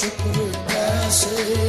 शुक्र कैसे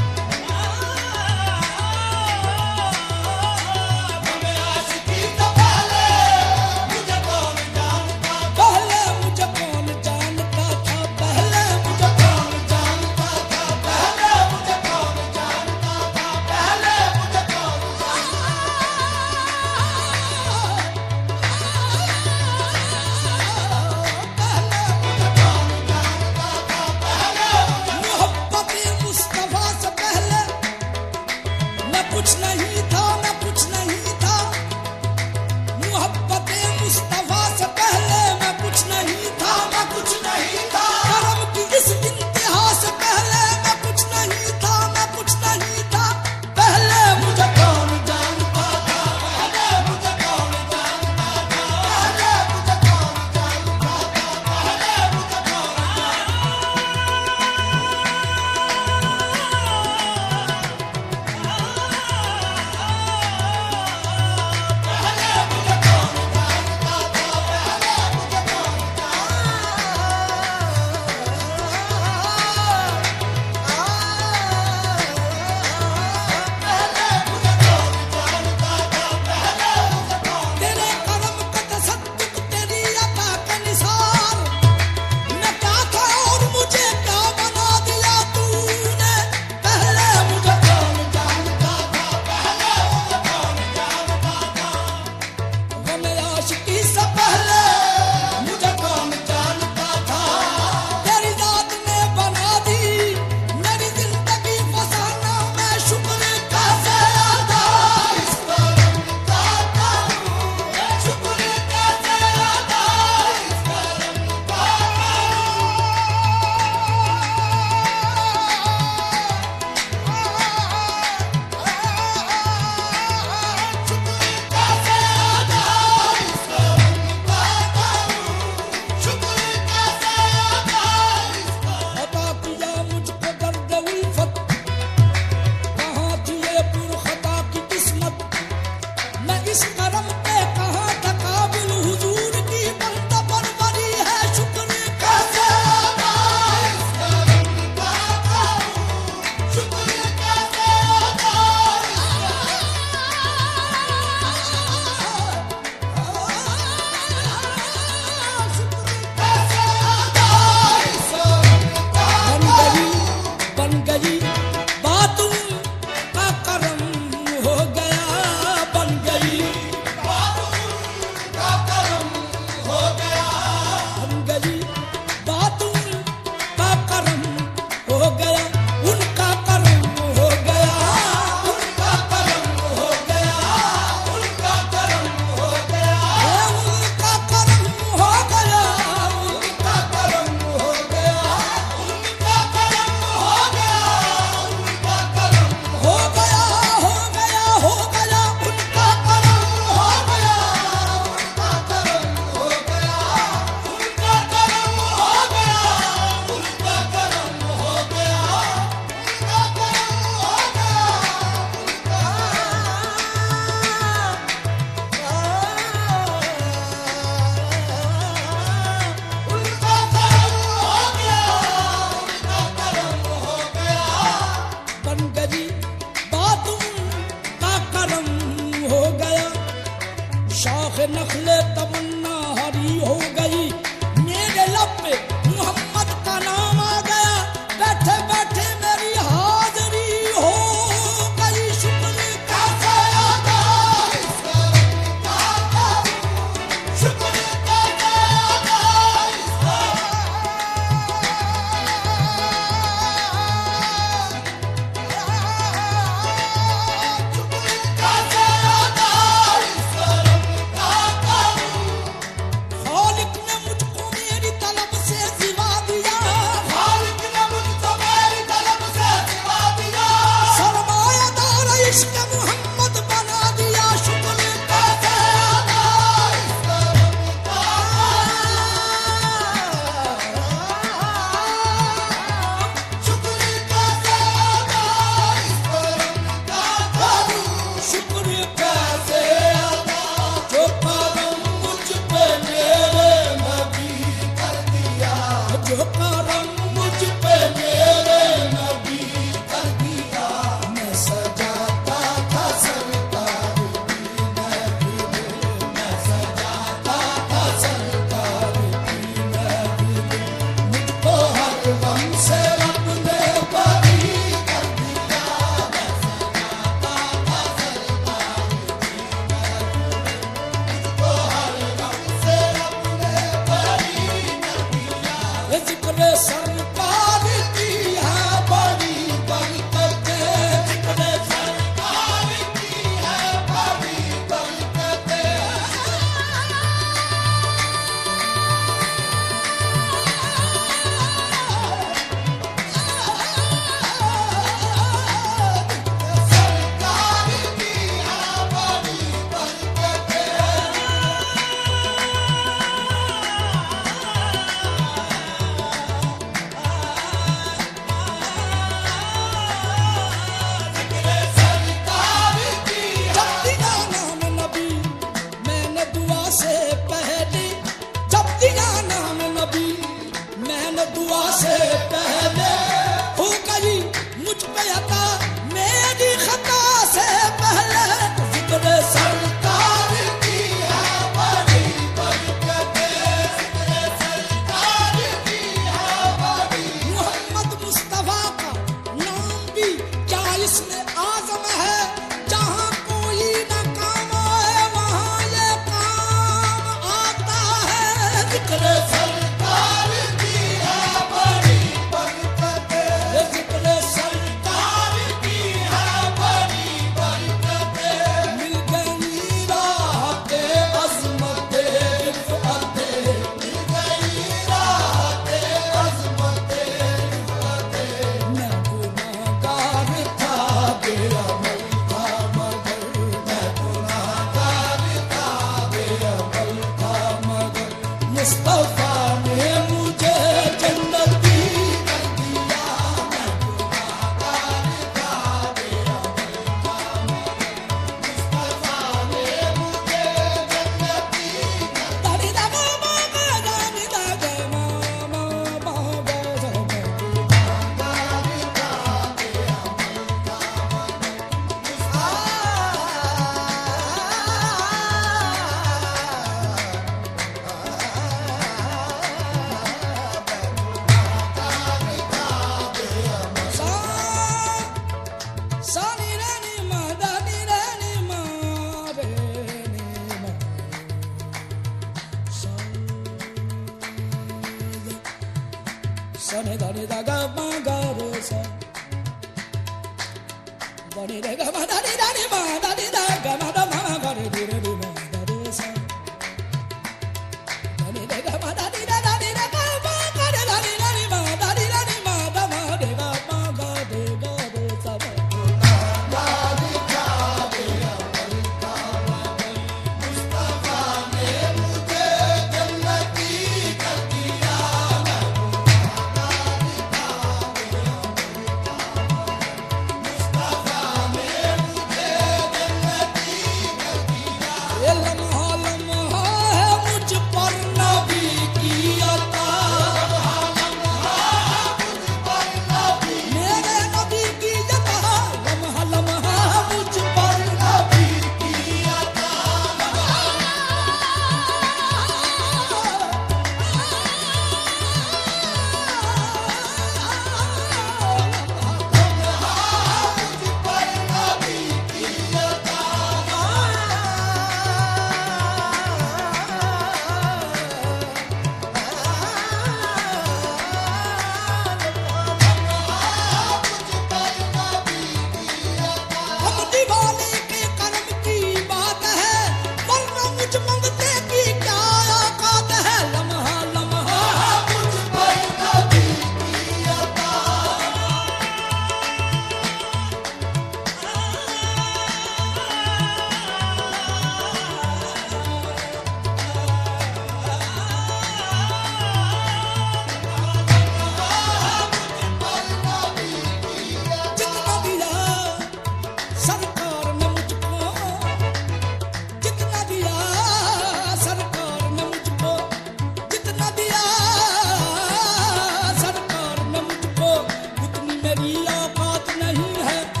की आफत नहीं है।